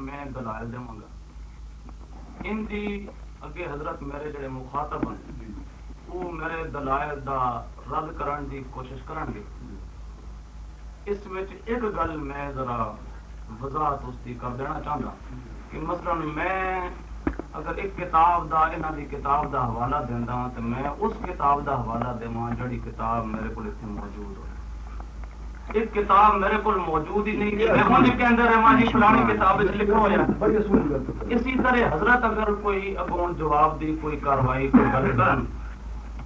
میں دلائل دوں گا ان دی اگے حضرت میرے جڑے مخاطب ہیں وہ میرے دلائل دا رد کرن دی کوشش کرن گے۔ اس وچ ایک گل میں ذرا وضاحت اس کی کر دینا چاہتا کہ مثلا میں اگر ایک کتاب دا، انہاں دی کتاب دا حوالہ دیندا ہاں، تو میں اس کتاب دا حوالہ دیواں جڑی کتاب میرے کو اتنے موجود ہو۔ ایک کتاب میرے کو موجود ہی نہیں ہے ہن کے اندر ہے جی فلانی کتاب لکھا ہوا اسی طرح حضرت اگر کوئی اگون جواب دی کوئی کاروائی کوئی گل کرن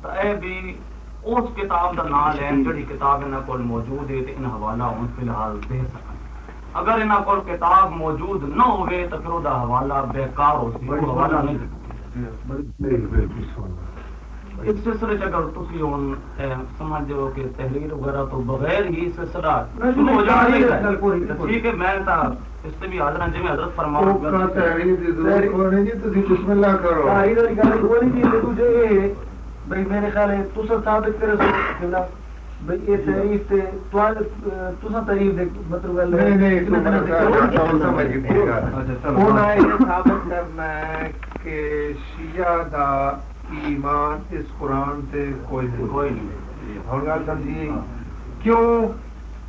تو اے بھی اس کتاب دا نام لین جڑی کتاب انہاں کول موجود ہے تے ان حوالہ ہن فی الحال دے سکن اگر انہاں کول کتاب موجود نہ ہوئے تو پھر او دا حوالہ بیکار ہو سی حوالہ نہیں اس سلسلے اگر تسی ہن سمجھ جو کہ تحریر وغیرہ تو بغیر ہی سلسلہ شروع ہو جانا ٹھیک ہے میں تا اس سے بھی حاضر ہیں جی حضرت فرماؤ تحریر دی ضرورت کوئی نہیں جی تسی بسم اللہ کرو۔ تحریر والی گل کوئی نہیں جی دوجے بھئی میرے خیال ہے تسا ثابت کرے سو بھئی یہ تعریف تے توال تسا تعریف دے مطلب گل نہیں نہیں تو ثابت کرنا ہے کہ شیعہ دا ایمان اس قرآن سے کوئی نہیں کوئی نہیں۔ ہوں گل سمجھیے کیوں؟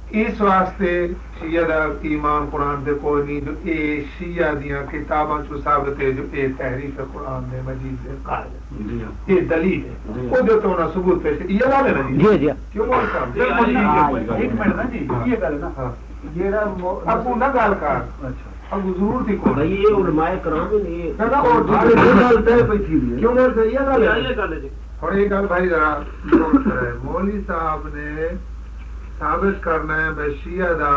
اس واسطے شیعہ دا ایمان قرآن دے کوئی نہیں جو اے شیعہ دیاں کتاباں چو ثابت ہے جو اے تحریف قرآن دے مجید دے قائل ہے۔ جی ہاں یہ دلیل ہے۔ وہ جو تو انہاں ثبوت پیش یہ گل ہے۔ نا جی جی۔ کیوں بول صاحب جی، جی، جی، ایک منٹ نا جی یہ گل نا۔ ہاں۔ جیڑا ابو نہ گل کر۔ اچھا۔ ابو ضرور تھی کوئی بھئی یہ علماء کرام نے نہ نہ وہ یہ گل تے پئی تھی کیوں بول رہے یہ گل ہے۔ یہ گل ہے جی۔ اور یہ گل بھائی ذرا نوٹ کرے مولوی صاحب نے ثابت کرنا ہے بے شیعہ دا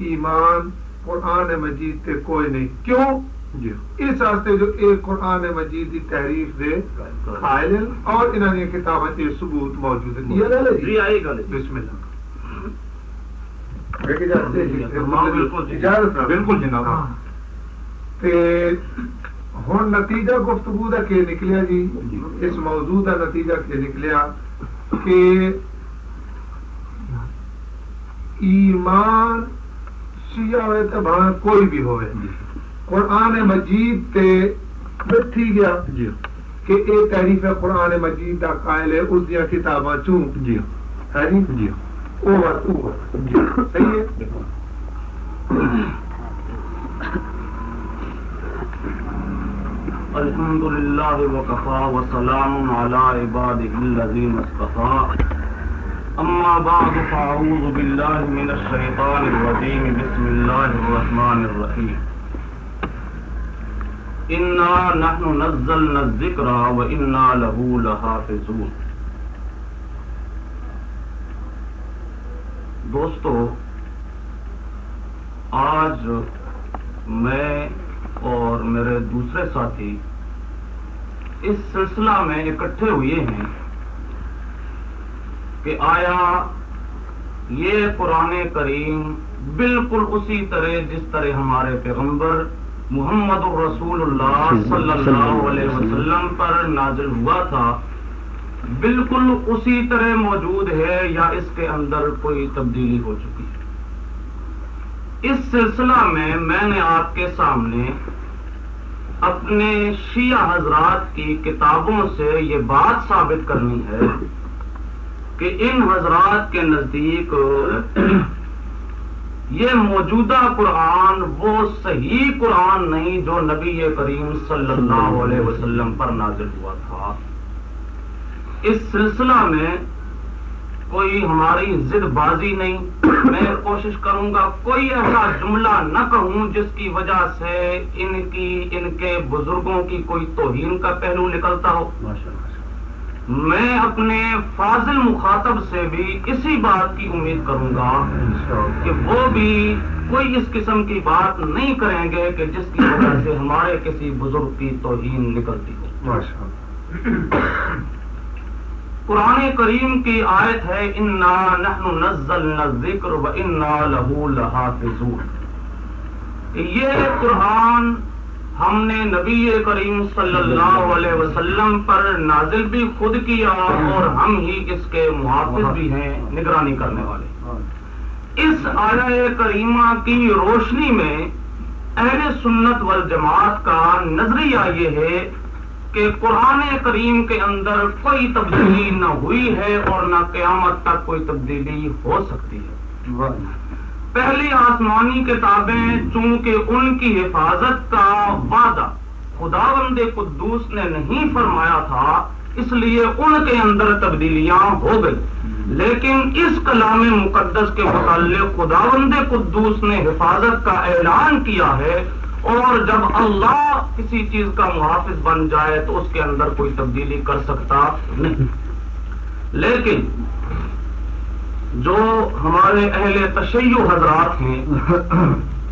ایمان قرآن مجید تے کوئی نہیں۔ کیوں؟ جی۔ اس واسطے جو ایک قرآن مجید دی تحریف دے قائل اور انہوں نے کتابیں ثبوت موجود جی جی ہے۔ بسم اللہ۔ بالکل جناب۔ نتیجہ گفتگو دا کہ نکلیا جی؟ اس موضوع دا نتیجہ کہ نکلیا کہ ایمان شیعہ ہوئے تے بھاویں کوئی بھی ہوئے۔ قرآن مجید تے بیٹھی گیا جی۔ کہ اے تعریف قرآن مجید دا قائل ہے اس دیا کتاباں چوں؟ جی۔ ہے جی۔ جی او صحیح ہے الحمد لله وكفى وسلام على عباده الذين اصطفى أما بعد فأعوذ بالله من الشيطان الرجيم بسم الله الرحمن الرحيم إنا نحن نزلنا الذكر وإنا له لحافظون دوستو، آج میں اور میرے دوسرے ساتھی اس سلسلہ میں اکٹھے ہوئے ہیں کہ آیا یہ قرآن کریم بالکل اسی طرح جس طرح ہمارے پیغمبر محمد الرسول اللہ صلی اللہ علیہ وسلم پر نازل ہوا تھا بالکل اسی طرح موجود ہے یا اس کے اندر کوئی تبدیلی ہو چکی ہے۔ اس سلسلہ میں میں نے آپ کے سامنے اپنے شیعہ حضرات کی کتابوں سے یہ بات ثابت کرنی ہے کہ ان حضرات کے نزدیک یہ موجودہ قرآن وہ صحیح قرآن نہیں جو نبی کریم صلی اللہ علیہ وسلم پر نازل ہوا تھا۔ اس سلسلہ میں کوئی ہماری ضد بازی نہیں۔ میں کوشش کروں گا کوئی ایسا جملہ نہ کہوں جس کی وجہ سے ان کی ان کے بزرگوں کی کوئی توہین کا پہلو نکلتا ہو۔ میں اپنے فاضل مخاطب سے بھی اسی بات کی امید کروں گا کہ وہ بھی کوئی اس قسم کی بات نہیں کریں گے کہ جس کی وجہ سے ہمارے کسی بزرگ کی توہین نکلتی ہو۔ قرآن کریم کی آیت ہے، انا نحن نزلنا الذکر و انا له لحافظون. یہ قرآن ہم نے نبی کریم صلی اللہ علیہ وسلم پر نازل بھی خود کیا اور ہم ہی اس کے محافظ بھی ہیں، نگرانی کرنے والے۔ اس آیہ کریمہ کی روشنی میں اہل سنت والجماعت کا نظریہ یہ ہے کہ قرآن کریم کے اندر کوئی تبدیلی نہ ہوئی ہے اور نہ قیامت تک کوئی تبدیلی ہو سکتی ہے۔ پہلی آسمانی کتابیں چونکہ ان کی حفاظت کا وعدہ خدا بند قدوس نے نہیں فرمایا تھا، اس لیے ان کے اندر تبدیلیاں ہو گئی لیکن اس کلام مقدس کے متعلق خدا بند قدوس نے حفاظت کا اعلان کیا ہے۔ اور جب اللہ کسی چیز کا محافظ بن جائے تو اس کے اندر کوئی تبدیلی کر سکتا نہیں۔ لیکن جو ہمارے اہل تشیع حضرات ہیں،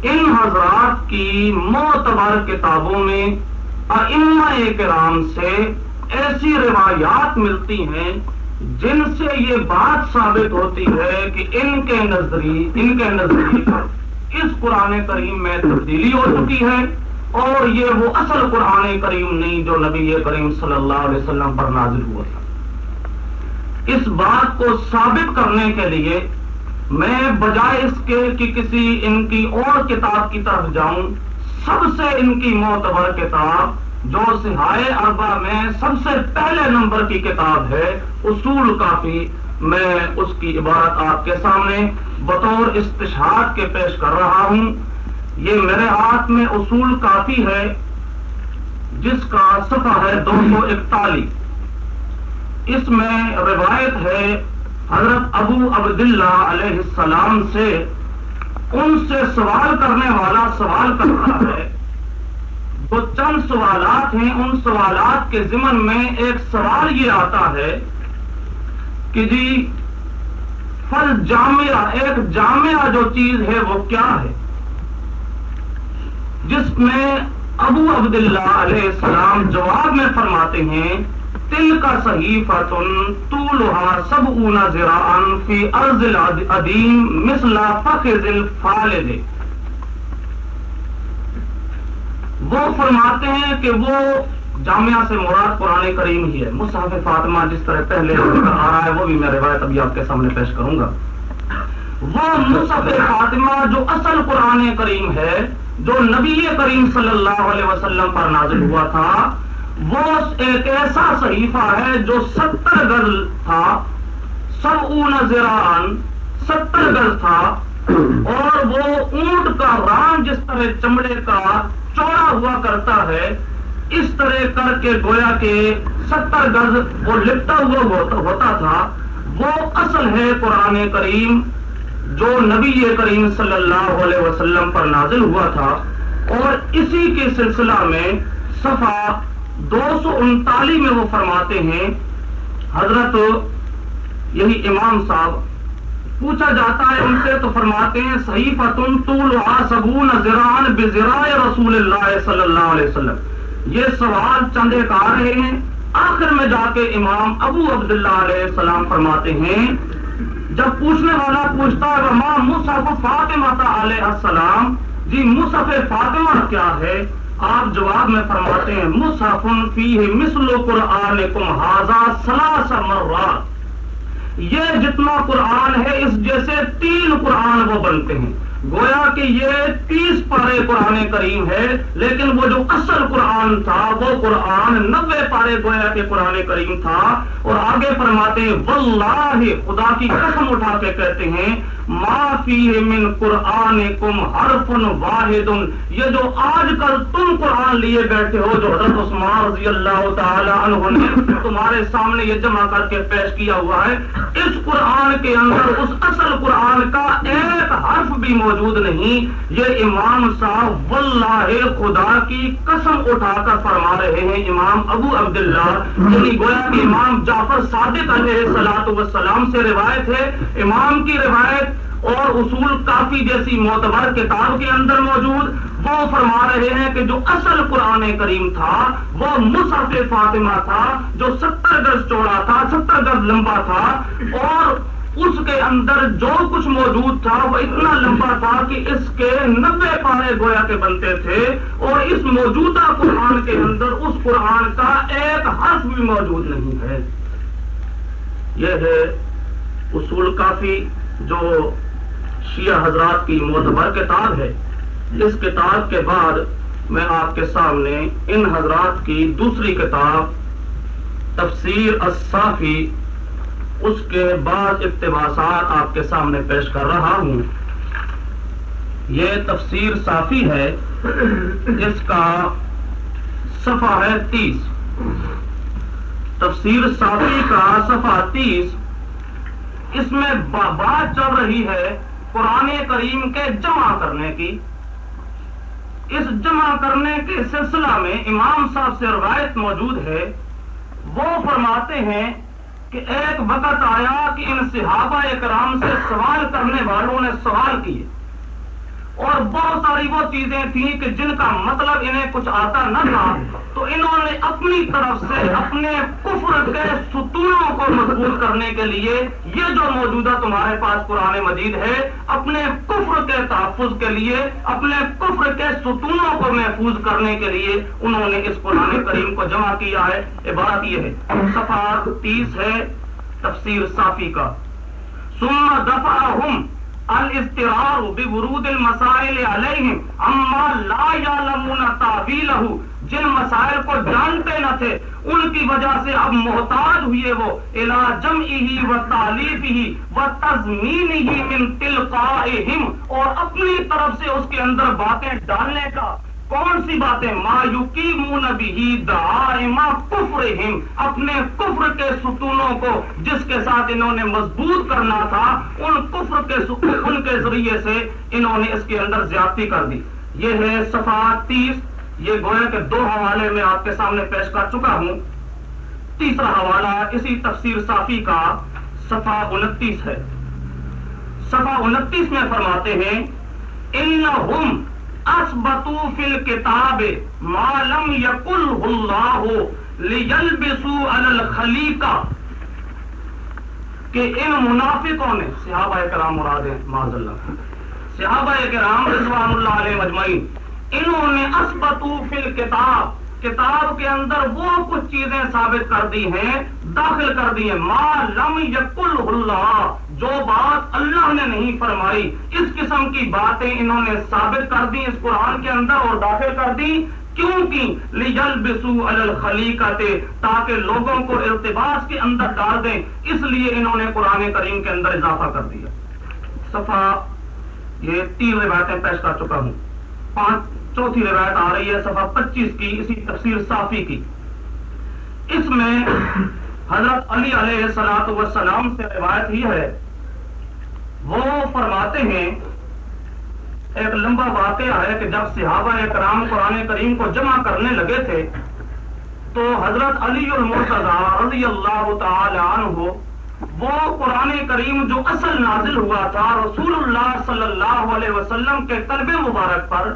ان حضرات کی معتبر کتابوں میں ائمہ کرام سے ایسی روایات ملتی ہیں جن سے یہ بات ثابت ہوتی ہے کہ ان کے نظری ان کے نظری اس قرآن کریم میں تبدیلی ہو چکی ہے اور یہ وہ اصل قرآن کریم نہیں جو نبی کریم صلی اللہ علیہ وسلم پر نازل ہوا تھا۔ اس بات کو ثابت کرنے کے لیے میں بجائے اس کے کہ کسی ان کی اور کتاب کی طرف جاؤں، سب سے ان کی معتبر کتاب جو سہائے اربا میں سب سے پہلے نمبر کی کتاب ہے، اصول کافی میں اس کی عبارت آپ کے سامنے بطور استشاد کے پیش کر رہا ہوں۔ یہ میرے ہاتھ میں اصول کافی ہے، جس کا صفحہ ہے دو سو اکتالیس۔ اس میں روایت ہے، حضرت ابو عبداللہ علیہ السلام سے ان سے سوال کرنے والا سوال کر رہا ہے۔ جو چند سوالات ہیں، ان سوالات کے ضمن میں ایک سوال یہ آتا ہے کہ جی فل جامعہ، ایک جامعہ جو چیز ہے وہ کیا ہے؟ جس میں ابو عبداللہ علیہ السلام جواب میں فرماتے ہیں تل کا صحیفتن طولها سبعون ذراعا فی ارض العدیم مثل فخذ الفالد۔ وہ فرماتے ہیں کہ وہ جامعہ سے مراد قرآن کریم ہی ہے۔ مصحف فاطمہ جس طرح پہلے آ رہا ہے، وہ بھی میں روایت ابھی آپ کے سامنے پیش کروں گا۔ وہ مصحف فاطمہ جو اصل قرآن کریم ہے، جو نبی کریم صلی اللہ علیہ وسلم پر نازل ہوا تھا، وہ ایک ایسا صحیفہ ہے جو ستر گز تھا سب اون زیران ستر گز تھا، اور وہ اونٹ کا ران جس طرح چمڑے کا چوڑا ہوا کرتا ہے اس طرح کر کے گویا کے ستر گز وہ لپٹا ہوا ہوتا تھا، وہ اصل ہے قرآن کریم جو نبی کریم صلی اللہ علیہ وسلم پر نازل ہوا تھا۔ اور اسی کے سلسلہ میں صفحہ دو سو انتالیس میں وہ فرماتے ہیں، حضرت یہی امام صاحب، پوچھا جاتا ہے ان سے تو فرماتے ہیں صحیح فتن طول سبون زران بزرائے رسول اللہ صلی اللہ علیہ وسلم۔ یہ سوال چند ایک آ رہے ہیں۔ آخر میں جا کے امام ابو عبداللہ علیہ السلام فرماتے ہیں، جب پوچھنے والا پوچھتا ہے ماں مصحف فاطمہ علیہ السلام جی مصحف فاطمہ کیا ہے؟ آپ جواب میں فرماتے ہیں مصحفن فی مثل قرآن کم سلاس مرات۔ یہ جتنا قرآن ہے، اس جیسے تین قرآن وہ بنتے ہیں۔ گویا کہ یہ تیس پارے قرآن کریم ہے، لیکن وہ جو اصل قرآن تھا، وہ قرآن نبے پارے گویا کے قرآن کریم تھا۔ اور آگے فرماتے ہیں، واللہ خدا کی قسم اٹھا کے کہتے ہیں من قرآن کم حرف واحد. یہ جو آج کل تم قرآن لیے بیٹھے ہو، جو حضرت عثمان رضی اللہ تعالی عنہ نے تمہارے سامنے یہ جمع کر کے پیش کیا ہوا ہے، اس قرآن کے اندر، اس اصل قرآن کا ایک حرف بھی موجود نہیں. یہ امام صاحب واللہ خدا کی قسم اٹھا کر فرما رہے ہیں، امام ابو عبداللہ. یعنی گویا کہ امام جعفر صادق علیہ سلاۃ وسلام سے روایت ہے، امام کی روایت اور اصول کافی جیسی معتبر کتاب کے اندر موجود، وہ فرما رہے ہیں کہ جو اصل قرآن کریم تھا، وہ مصحف فاطمہ تھا، جو ستر گز چوڑا تھا، ستر گز لمبا تھا، اور اس کے اندر جو کچھ موجود تھا، وہ اتنا لمبا تھا کہ اس کے نبے پارے گویا کے بنتے تھے، اور اس موجودہ قرآن کے اندر اس قرآن کا ایک حرف بھی موجود نہیں ہے۔ یہ ہے اصول کافی جو شیعہ حضرات کی معتبر کتاب ہے۔ اس کتاب کے بعد میں آپ کے سامنے ان حضرات کی دوسری کتاب، تفسیر الصافی، اس کے بعد اقتباسات آپ کے سامنے پیش کر رہا ہوں۔ یہ تفسیر صافی ہے۔ اس کا صفحہ ہے تیس۔ تفسیر صافی کا صفحہ تیس۔ اس میں بات چل رہی ہے قرآن کریم کے جمع کرنے کی۔ اس جمع کرنے کے سلسلہ میں امام صاحب سے روایت موجود ہے۔ وہ فرماتے ہیں کہ ایک وقت آیا کہ ان صحابہ کرام سے سوال کرنے والوں نے سوال کیے۔ اور بہت ساری وہ چیزیں تھیں کہ جن کا مطلب انہیں کچھ آتا نہ تھا، تو انہوں نے اپنی طرف سے اپنے کفر کے ستونوں کو مضبوط کرنے کے لیے یہ جو موجودہ تمہارے پاس قرآن مجید ہے، اپنے کفر کے تحفظ کے لیے، اپنے کفر کے ستونوں کو محفوظ کرنے کے لیے انہوں نے اس قرآن کریم کو جمع کیا ہے۔ عبارت یہ ہے، صفحہ تیس ہے تفسیر صافی کا۔ سم دفاع الاضطرار بورود المسائل علیہم، اما لا یعلمون تعبیلہ جن مسائل کو جانتے نہ تھے، ان کی وجہ سے اب محتاج ہوئے وہ الا جمعی و تعلیف ہی و تزمین ہی من تلقائہم، اور اپنی طرف سے اس کے اندر باتیں ڈالنے کا۔ کون سی باتیں؟ مایوکی منہ بھی دائما کفر اپنے کفر کے ستونوں کو جس کے ساتھ انہوں نے مضبوط کرنا تھا، ان کفر کے ان کے ذریعے سے انہوں نے اس کے اندر زیادتی کر دی۔ یہ ہے صفحہ تیس۔ یہ گویا کے دو حوالے میں آپ کے سامنے پیش کر چکا ہوں۔ تیسرا حوالہ اسی تفسیر صافی کا صفحہ انتیس ہے۔ صفحہ انتیس میں فرماتے ہیں ان اسبتو فل کتاب معلوم یقل اللہ لیلبسو علی الخلیقہ کہ ان منافقوں نے صحابہ کرام مراد ہیں، معاذ اللہ. صحابہ کرام رضوان اللہ علیہ مجمعین انہوں نے اسبتو فل کتاب کتاب کے اندر وہ کچھ چیزیں ثابت کر دی ہیں، داخل کر دی ہیں. ما لم یقل اللہ جو بات اللہ نے نہیں فرمائی، اس قسم کی باتیں انہوں نے ثابت کر دی اس قرآن کے اندر اور داخل کر دی کیوں کی؟ لیجل بسو الخلی تاکہ لوگوں کو ارتباس کے اندر ڈال دیں۔ اس لیے انہوں نے قرآن کریم کے اندر اضافہ کر دیا۔ صفحہ، یہ تین روایتیں پیش کر چکا ہوں۔ پانچ، چوتھی روایت آ رہی ہے، صفحہ پچیس کی، اسی تفسیر صافی کی۔ اس میں حضرت علی علیہ سلاط وسلام سے روایت ہی ہے۔ وہ فرماتے ہیں، ایک لمبا واقعہ ہے کہ جب صحابہ کرام قرآن کریم کو جمع کرنے لگے تھے، تو حضرت علی المرتضی رضی اللہ تعالی عنہ، وہ قرآن کریم جو اصل نازل ہوا تھا رسول اللہ صلی اللہ علیہ وسلم کے قلب مبارک پر،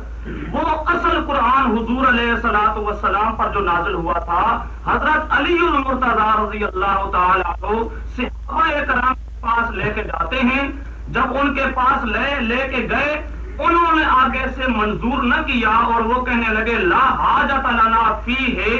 وہ اصل قرآن حضور علیہ سلاۃ وسلام پر جو نازل ہوا تھا، حضرت علی المرتضی رضی اللہ تعالیٰ کو صحابہ کرام کے پاس لے کے جاتے ہیں جب ان کے پاس لے لے کے گئے، انہوں نے آگے سے منظور نہ کیا اور وہ کہنے لگے، لا حاجت لنا فی ہے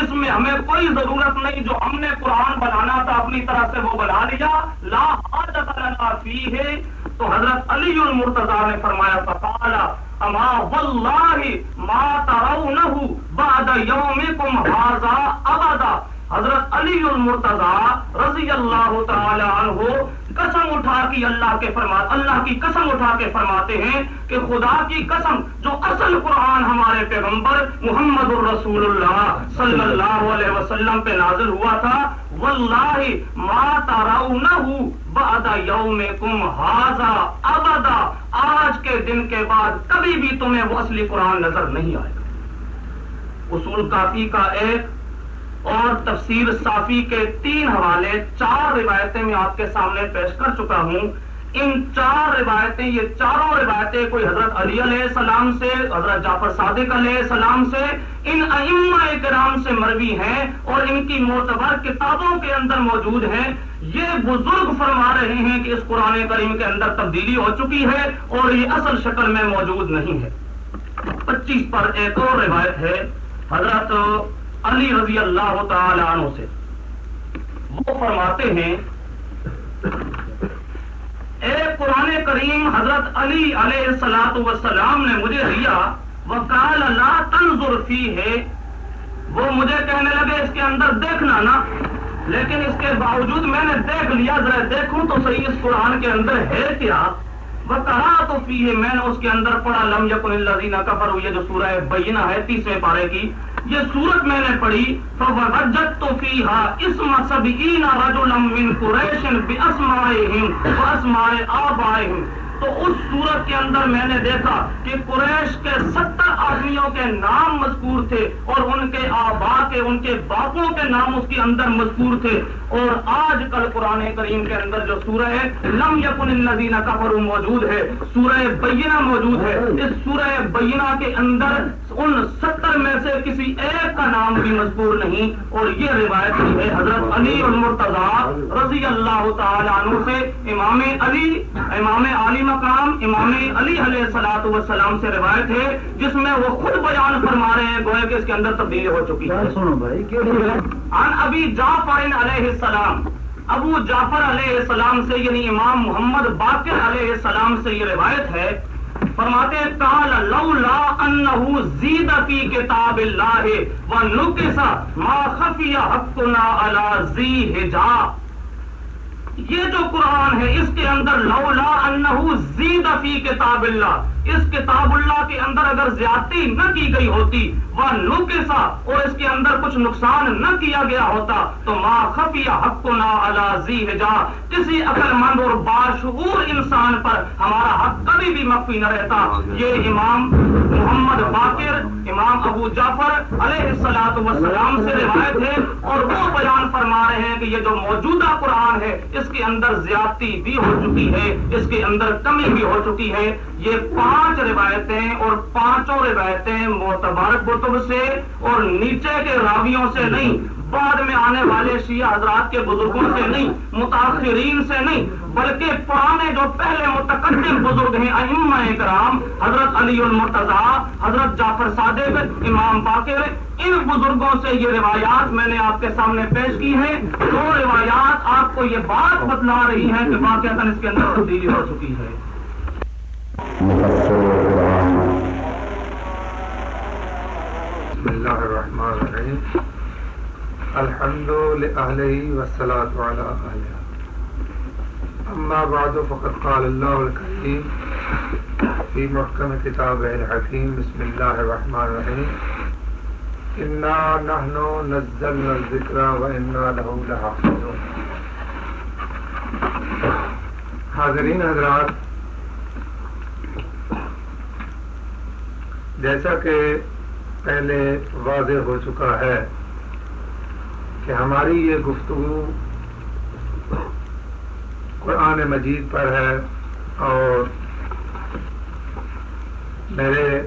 اس میں ہمیں کوئی ضرورت نہیں جو ہم نے قرآن بنانا تھا، اپنی طرح سے وہ بنا لیا۔ لا حاجت لنا فی ہے تو حضرت علی المرتضی نے فرمایا فقالا اما واللہ ما ترونہ بعد یومکم هذا ابدا؟ حضرت علی المرتضی رضی اللہ تعالی عنہ قسم اٹھا کے اللہ کے فرما، اللہ کی قسم اٹھا کے فرماتے ہیں کہ خدا کی قسم جو اصل قرآن ہمارے پیغمبر محمد الرسول اللہ صلی اللہ علیہ وسلم پہ نازل ہوا تھا، واللہ ما ترونہ بعد یومکم هذا ابدا، آج کے دن کے بعد کبھی بھی تمہیں وہ اصلی قرآن نظر نہیں آئے گا۔ اصول کافی کا ایک اور تفسیر صافی کے تین حوالے چار روایتیں میں آپ کے سامنے پیش کر چکا ہوں۔ ان چار روایتیں، یہ چاروں روایتیں کوئی حضرت علی علیہ السلام سے، حضرت جعفر صادق علیہ السلام سے، ان ائمہ کرام سے مروی ہیں اور ان کی معتبر کتابوں کے اندر موجود ہیں۔ یہ بزرگ فرما رہے ہیں کہ اس قرآن کریم کے اندر تبدیلی ہو چکی ہے اور یہ اصل شکل میں موجود نہیں ہے۔ پچیس پر ایک اور روایت ہے۔ حضرت علی رضی اللہ تعالی عنہ سے۔ وہ فرماتے ہیں ایک قرآن کریم حضرت علی علیہ السلاۃ وسلام نے مجھے دیا وہ کال اللہ تنظر فی ہے وہ مجھے کہنے لگے، اس کے اندر دیکھنا نا لیکن اس کے باوجود میں نے دیکھ لیا، ذرا دیکھوں تو صحیح اس قرآن کے اندر ہے کیا۔ وہ کہا تو فی ہے میں نے اس کے اندر پڑھا، لم یکن الذین کفروا، یہ جو سورہ بینہ ہے تیسرے پارے کی۔ یہ سورت میں نے پڑھی فوجدت فیہا اسم سبعین رجلا من قریش آب آئے آبائہم تو اس صورت کے اندر میں نے دیکھا کہ قریش کے ستر آدمیوں کے نام مذکور تھے اور ان کے آبا کے، ان کے باپوں کے نام اس کے اندر مذکور تھے۔ اور آج کل قرآن کریم کے اندر جو سورہ لم یکن الذین کفروا موجود ہے سورہ بینہ موجود ہے۔ اس سورہ بینہ کے اندر ان ستر میں سے کسی ایک کا نام بھی مذکور نہیں اور یہ روایت ہے حضرت علی المرتضی رضی اللہ تعالی عنہ سے امام علی امام علی مقام امام علی علیہ السلاۃ والسلام سے روایت ہے جس میں وہ خود بیان فرما رہے ہیں گویا کہ اس کے اندر تبدیلی ہو چکی ہے۔ سنو بھائی کیڑی عن ابی جعفر علیہ السلام، ابو جعفر علیہ السلام سے یعنی امام محمد باقر علیہ السلام سے یہ روایت ہے، فرماتے ہیں، قال لولا انه زید فی کتاب اللہ ونقص ما خفی حقنا علی ذی حجا یہ جو قرآن ہے، اس کے اندر لولا انه زید فی کتاب اللہ اس کتاب اللہ کے اندر اگر زیادتی نہ کی گئی ہوتی وہ نقصا اور اس کے اندر کچھ نقصان نہ کیا گیا ہوتا، تو ما خفیہ حق نہ اللہ کسی عقل مند اور باشعور انسان پر ہمارا حق کبھی بھی مخفی نہ رہتا۔ یہ امام محمد باقر، امام ابو جعفر علیہ السلاۃ وسلام سے روایت ہے اور وہ بیان فرما رہے ہیں کہ یہ جو موجودہ قرآن ہے، اس کے اندر زیادتی بھی ہو چکی ہے، اس کے اندر کمی بھی ہو چکی ہے۔ یہ پانچ روایتیں اور پانچوں روایتیں معتبر کتب سے اور نیچے کے راویوں سے نہیں، بعد میں آنے والے شیعہ حضرات کے بزرگوں سے نہیں متاثرین سے نہیں، بلکہ پرانے جو پہلے متقدم بزرگ ہیں، ائمہ کرام، حضرت علی المرتضی، حضرت جعفر صادق، امام باقر، ان بزرگوں سے یہ روایات میں نے آپ کے سامنے پیش کی ہیں۔ دو روایات، آپ کو یہ بات بتلا رہی ہیں کہ واقعات اس کے اندر تبدیلی ہو چکی ہے۔ بسم اللہ الرحمن الرحیم۔ الحمد لأہلہ والصلاة على أهلها اما بعد، فقد قال الله الكريم في محكم كتابه الحكيم بسم الله الرحمن الرحيم انا نحن نزلنا الذكر وانا له لحافظون۔ حاضرین حضرات جیسا کہ پہلے واضح ہو چکا ہے کہ ہماری یہ گفتگو قرآن مجید پر ہے اور میرے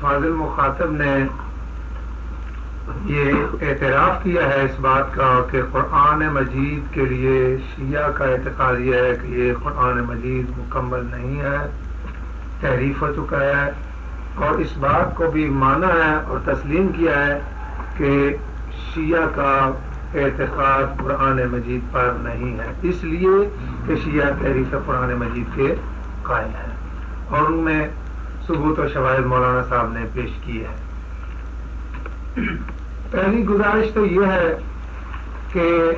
فاضل مخاطب نے یہ اعتراف کیا ہے اس بات کا کہ قرآن مجید کے لیے شیعہ کا اعتقاد یہ ہے کہ یہ قرآن مجید مکمل نہیں ہے۔ تحریف ہو چکا ہے اور اس بات کو بھی مانا ہے اور تسلیم کیا ہے کہ شیعہ کا اعتقاد قرآن مجید پر نہیں ہے۔ اس لیے کہ شیعہ تحریف قرآن مجید کے قائم ہیں۔ اور ان میں ثبوت و شواہد مولانا صاحب نے پیش کی ہے۔ پہلی گزارش تو یہ ہے کہ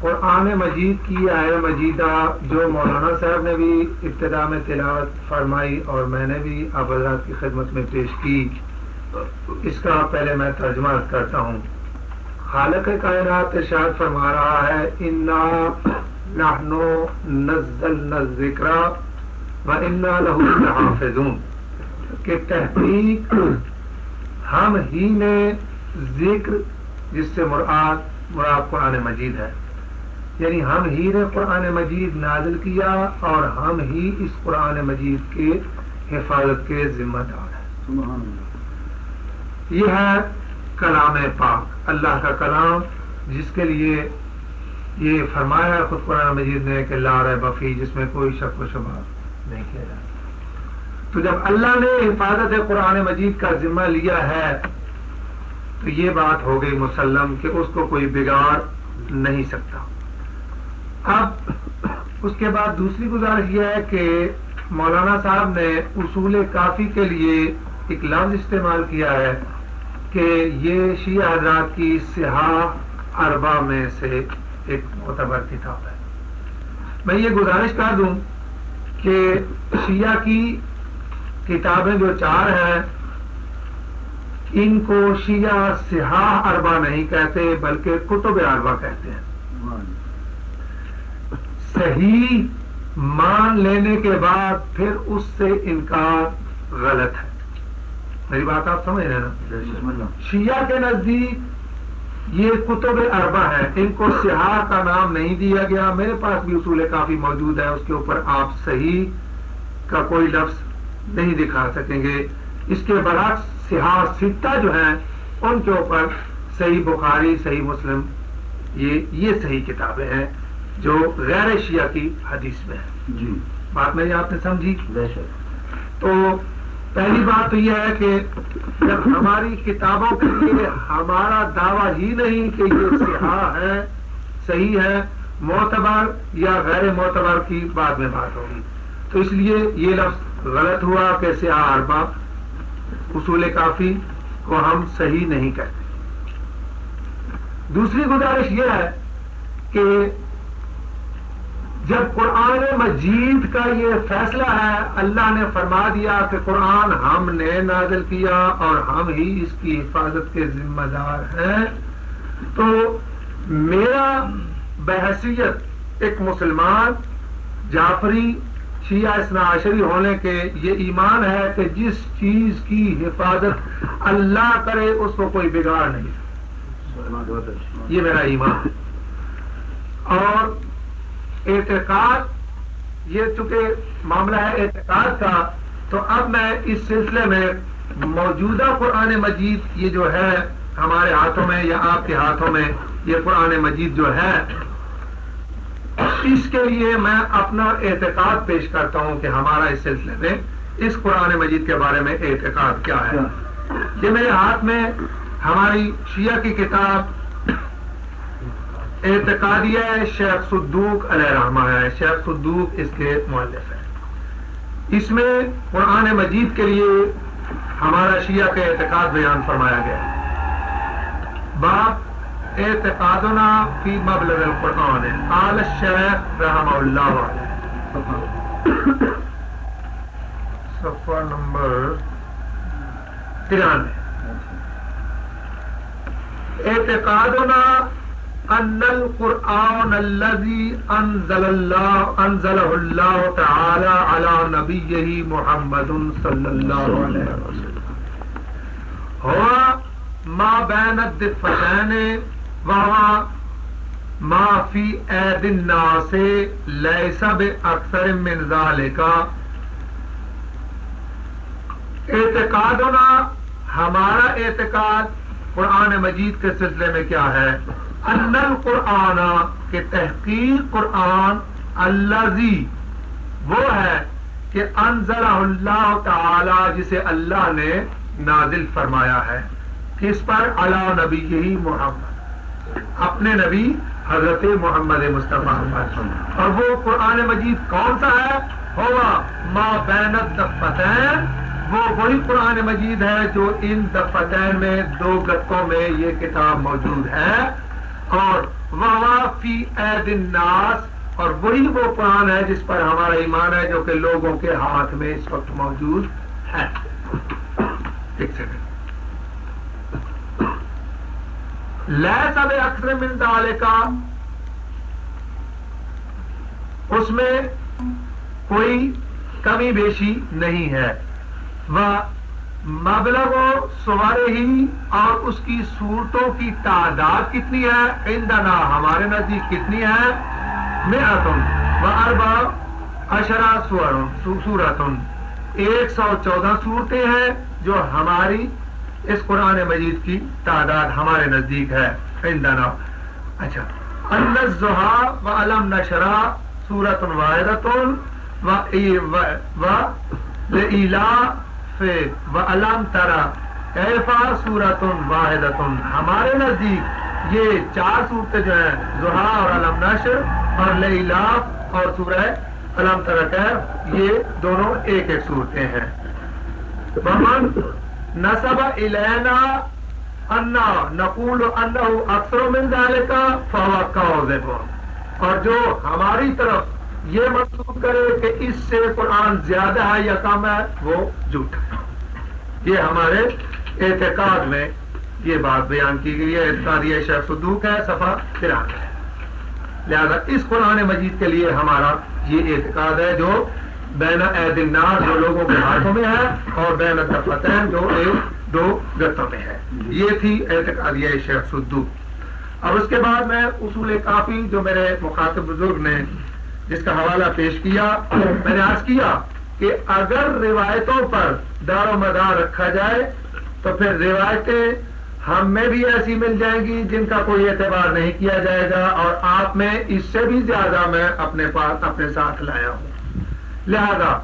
قرآن مجید کی آئے مجیدہ جو مولانا صاحب نے بھی ابتدا میں تلاوت فرمائی اور میں نے بھی آپ حضرات کی خدمت میں پیش کی، اس کا پہلے میں ترجمہ کرتا ہوں۔ خالق کائنات ارشاد فرما رہا ہے، انا نحنو نزلنا الذکر و انا لہو لحافظون کہ تحقیق ہم ہی نے ذکر جس سے مراد مراد قرآن مجید ہے۔ یعنی ہم ہی نے قرآن مجید نازل کیا اور ہم ہی اس قرآن مجید کے حفاظت کے ذمہ دار ہیں۔ یہ ہے کلام پاک۔ اللہ کا کلام جس کے لیے یہ فرمایا خود قرآن مجید نے کہ لا رہ بفی جس میں کوئی شک و شبہ نہیں کیا جائے تو جب اللہ نے حفاظت قرآن مجید کا ذمہ لیا ہے تو یہ بات ہو گئی مسلم کہ اس کو کوئی بگاڑ نہیں سکتا۔ اب اس کے بعد دوسری گزارش یہ ہے کہ مولانا صاحب نے اصول کافی کے لیے ایک لفظ استعمال کیا ہے کہ یہ شیعہ حضرات کی سیاح اربا میں سے ایک معتبر کتاب ہے۔ میں یہ گزارش کر دوں کہ شیعہ کی کتابیں جو چار ہیں، ان کو شیعہ سیاح اربا نہیں کہتے، بلکہ کتب اربا کہتے ہیں۔ صحیح مان لینے کے بعد پھر اس سے انکار غلط ہے۔ میری بات آپ سمجھ رہے نا؟ شیعہ کے نزدیک یہ کتب اربا ہے ان کو سیاح کا نام نہیں دیا گیا۔ میرے پاس بھی اصول کافی موجود ہے اس کے اوپر آپ صحیح کا کوئی لفظ نہیں دکھا سکیں گے۔ اس کے برعکس سیاح سکتا جو ہیں ان کے اوپر صحیح بخاری صحیح مسلم یہ یہ صحیح کتابیں ہیں۔ جو غیر شیعہ کی حدیث میں ہے۔ جی۔ بات میری آپ نے سمجھی؟ بے شک۔ تو پہلی بات تو یہ ہے کہ جب ہماری کتابوں کے لیے ہمارا دعویٰ ہی نہیں کہ یہ سیاح ہے صحیح ہے معتبر یا غیر معتبر کی بعد میں بات ہوگی۔ تو اس لیے یہ لفظ غلط ہوا کہ سیاح اربا اصول کافی کو ہم صحیح نہیں کہتے۔ دوسری گزارش یہ ہے کہ جب قرآن مجید کا یہ فیصلہ ہے، اللہ نے فرما دیا کہ قرآن ہم نے نازل کیا اور ہم ہی اس کی حفاظت کے ذمہ دار ہیں۔ تو میرا بحثیت ایک مسلمان، جعفری شیعہ اسنا عشری ہونے کے یہ ایمان ہے کہ جس چیز کی حفاظت اللہ کرے، اس کو کوئی بگاڑ نہیں۔ یہ میرا ایمان۔ اور اعتقاد یہ چونکہ معاملہ ہے اعتقاد کا تو اب میں اس سلسلے میں موجودہ قرآن مجید یہ جو ہے ہمارے ہاتھوں میں یا آپ کے ہاتھوں میں یہ قرآن مجید جو ہے اس کے لیے میں اپنا اعتقاد پیش کرتا ہوں کہ ہمارا اس سلسلے میں اس قرآن مجید کے بارے میں اعتقاد کیا ہے۔ یہ میرے ہاتھ میں ہماری شیعہ کی کتاب اعتقادیہ شیخ صدوق علیہ رحمہ ہے۔ شیخ صدوق اس کے مؤلف ہے اس میں قرآن مجید کے لیے ہمارا شیعہ کا اعتقاد بیان فرمایا گیا۔ باپ اعتقادنا فی مبلغ القرآن قال الشیخ رحمہ اللہ علیہ۔ صفحہ نمبر ترانوے۔ اعتقادنا ان القرآن الذي انزل الله انزله الله تعالى على نبيه محمد صلى الله عليه وسلم. هو ما بين الدفتين وهو ما في ايد الناس ليس باكثر من ذلك. اعتقادنا، ہمارا اعتقاد قرآن مجید کے سلسلے میں کیا ہے؟ ان القرآن کے تحقیق قرآن اللہ وہ ہے کہ انزل اللہ تعالی جسے اللہ نے نازل فرمایا ہے، کس پر؟ اللہ نبی یہی محمد۔ اپنے نبی حضرت محمد مصطفیٰ۔ اور وہ قرآن مجید کون سا ہے؟ ہوا ما بین الدفتین۔ وہ وہی قرآن مجید ہے جو ان دفتین میں، دو گتوں میں یہ کتاب موجود ہے۔ اور وافی عید الناس، اور وہی وہ قرآن ہے جس پر ہمارا ایمان ہے جو کہ لوگوں کے ہاتھ میں اس وقت موجود ہے۔ ایک سیکنڈ سب اکثر ملتا کا اس میں کوئی کمی بیشی نہیں ہے۔ وہ مبلغ و سوارے ہی اور اس کی صورتوں کی تعداد کتنی ہے؟ اندنا ہمارے نزدیک کتنی ہے؟ میں و اربا اشرا سورتن۔ ایک سو چودہ صورتیں ہیں جو ہماری اس قرآن مجید کی تعداد ہمارے نزدیک ہے۔ اندنا اچھا۔ الزحا و علم نشرا سورت واحد و ایلا و علام ترا ایفا سورت واحد ہمارے نزدیک یہ چار صورتیں جو ہیں زحا اور علم نشر، اور لیلاف اور سورہ علم ترک یہ دونوں ایک ایک صورتیں ہیں۔ محمد نصب الینا انا نقول انہ اکثر من ذالک فہو کاذب اور جو ہماری طرف یہ منسوخ کرے کہ اس سے قرآن زیادہ ہے یا کم ہے، وہ جھوٹا ہے۔ یہ ہمارے اعتقاد میں یہ بات بیان کی گئی ہے۔ اعتقاد یہ شیخ صدوق ہے، صفحہ تران ہے۔ لہذا اس قرآن مجید کے لیے ہمارا یہ اعتقاد ہے جو بین عید الناس، جو لوگوں کے ہاتھوں میں ہے، اور بین الفتح جو ایک دو گتوں میں ہے۔ یہ تھی اعتقاد شیخ صدوق۔ اور اس کے بعد میں اصول کافی جو میرے مخاطب بزرگ نے جس کا حوالہ پیش کیا، میں نے آج کیا کہ اگر روایتوں پر دار و مدار رکھا جائے، تو پھر روایتیں ہم میں بھی ایسی مل جائیں گی جن کا کوئی اعتبار نہیں کیا جائے گا اور آپ میں اس سے بھی زیادہ میں اپنے پاس، اپنے ساتھ لایا ہوں۔ لہذا،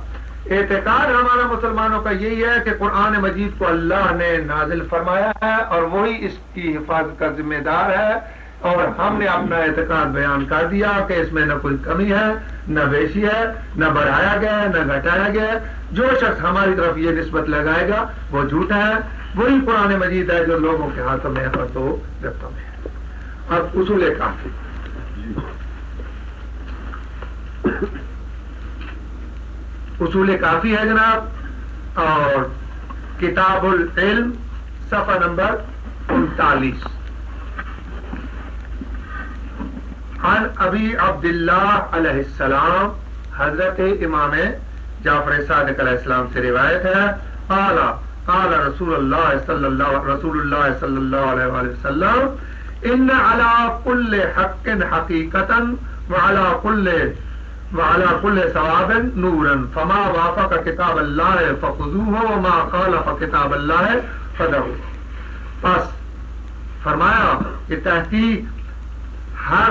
اعتقاد ہمارا مسلمانوں کا یہی ہے کہ قرآن مجید کو اللہ نے نازل فرمایا ہے اور وہی اس کی حفاظت کا ذمہ دار ہے۔ اور ہم نے اپنا اعتقاد بیان کر دیا کہ اس میں نہ کوئی کمی ہے، نہ بیشی ہے، نہ بڑھایا گیا ہے، نہ گھٹایا گیا ہے۔ جو شخص ہماری طرف یہ نسبت لگائے گا، وہ جھوٹا ہے۔ وہی قرآن مجید ہے جو لوگوں کے ہاتھوں میں اور دو گفتوں میں ہے۔ اب اصول کافی۔ اصول کافی ہے جناب۔ اور کتاب العلم، صفحہ نمبر انتالیس۔ عن ابی عبداللہ علیہ السلام، حضرت امام جعفر صادق علیہ السلام سے روایت ہے، قال قال رسول اللہ صلی اللہ، رسول اللہ صلی اللہ علیہ وآلہ وسلم، ان على كل حق حقیقتا وعلى كل وعلى كل ثواب نورا، فما وافق کتاب اللہ، فخذوه وما خالف کتاب اللہ، فدعوه. پس فرمایا کہ تحقیق ہر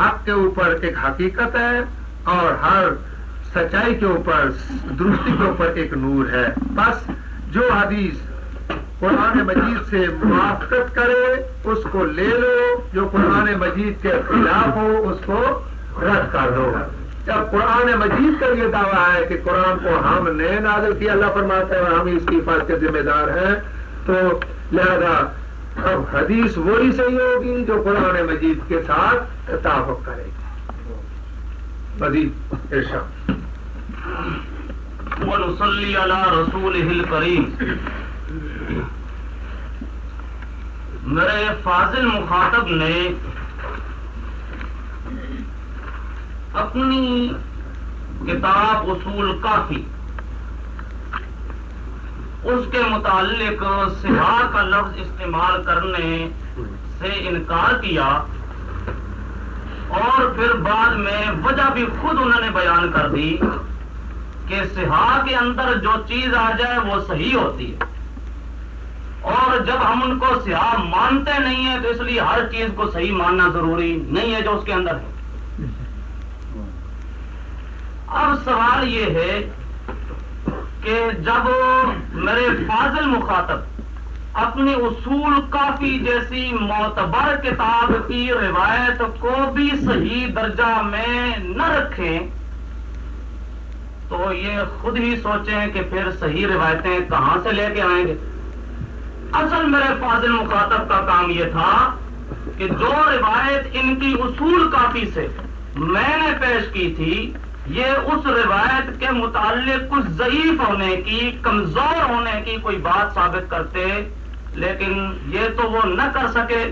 حق کے اوپر ایک حقیقت ہے اور ہر سچائی کے اوپر، درستی کے اوپر ایک نور ہے۔ بس جو حدیث قرآن مجید سے موافقت کرے، اس کو لے لو۔ جو قرآن مجید کے خلاف ہو، اس کو رد کر دو۔ جب قرآن مجید کا یہ دعویٰ ہے کہ قرآن کو ہم نے نازل کیا، اللہ فرماتا ہے اور ہم اس کی حفاظت کے ذمہ دار ہیں، تو لہذا حدیث وہی صحیح ہوگی جو قرآن مجید کے ساتھ تعفق کرے گی۔ مزید ارشاد ونصلي على رسوله الكريم میرے فاضل مخاطب نے اپنی کتاب اصول کافی اس کے متعلق سہا کا لفظ استعمال کرنے سے انکار کیا اور پھر بعد میں وجہ بھی خود انہوں نے بیان کر دی کہ سہا کے اندر جو چیز آ جائے وہ صحیح ہوتی ہے۔ اور جب ہم ان کو سیاح مانتے نہیں ہیں تو اس لیے ہر چیز کو صحیح ماننا ضروری نہیں ہے جو اس کے اندر ہے۔ اب سوال یہ ہے کہ جب میرے فاضل مخاطب اپنی اصول کافی جیسی معتبر کتاب کی روایت کو بھی صحیح درجہ میں نہ رکھیں، تو یہ خود ہی سوچیں کہ پھر صحیح روایتیں کہاں سے لے کے آئیں گے؟ اصل میرے فاضل مخاطب کا کام یہ تھا کہ جو روایت ان کی اصول کافی سے میں نے پیش کی تھی یہ اس روایت کے متعلق کچھ ضعیف ہونے کی، کمزور ہونے کی کوئی بات ثابت کرتے، لیکن یہ تو وہ نہ کر سکے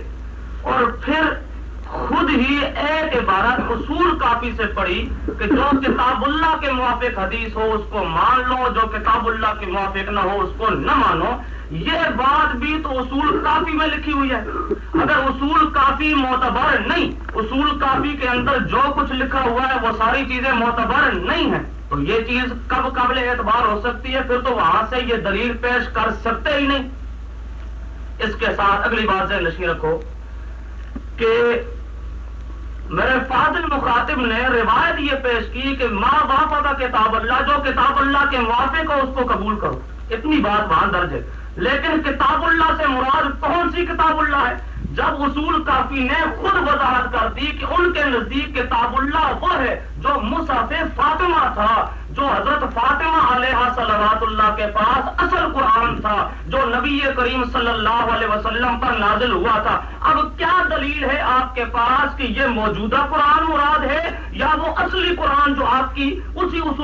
اور پھر خود ہی ایک عبارت اصول کافی سے پڑھی کہ جو کتاب اللہ کے موافق حدیث ہو اس کو مان لو، جو کتاب اللہ کے موافق نہ ہو اس کو نہ مانو، یہ بات بھی تو اصول کافی میں لکھی ہوئی ہے۔ اگر اصول کافی معتبر نہیں، اصول کافی کے اندر جو کچھ لکھا ہوا ہے وہ ساری چیزیں معتبر نہیں ہیں، تو یہ چیز کب قابل اعتبار ہو سکتی ہے؟ پھر تو وہاں سے یہ دلیل پیش کر سکتے ہی نہیں۔ اس کے ساتھ اگلی بات سے نشی رکھو کہ میرے فاضل مخاطب نے روایت یہ پیش کی کہ ماں باپ کا کتاب اللہ، جو کتاب اللہ کے موافق ہو اس کو قبول کرو۔ اتنی بات وہاں درج ہے۔ لیکن کتاب اللہ سے مراد کون سی کتاب اللہ ہے؟ جب اصول کافی نے خود وضاحت کر دی کہ ان کے نزدیک کتاب اللہ وہ ہے جو مصحف فاطمہ تھا۔ جو حضرت فاطمہ علیہ صلوات اللہ کے پاس اصل قرآن تھا، جو نبی کریم صلی اللہ علیہ وسلم پر نازل ہوا تھا۔ اب کیا دلیل ہے آپ کے پاس کہ یہ موجودہ قرآن مراد ہے یا وہ اصلی قرآن جو آپ کی اسی اصول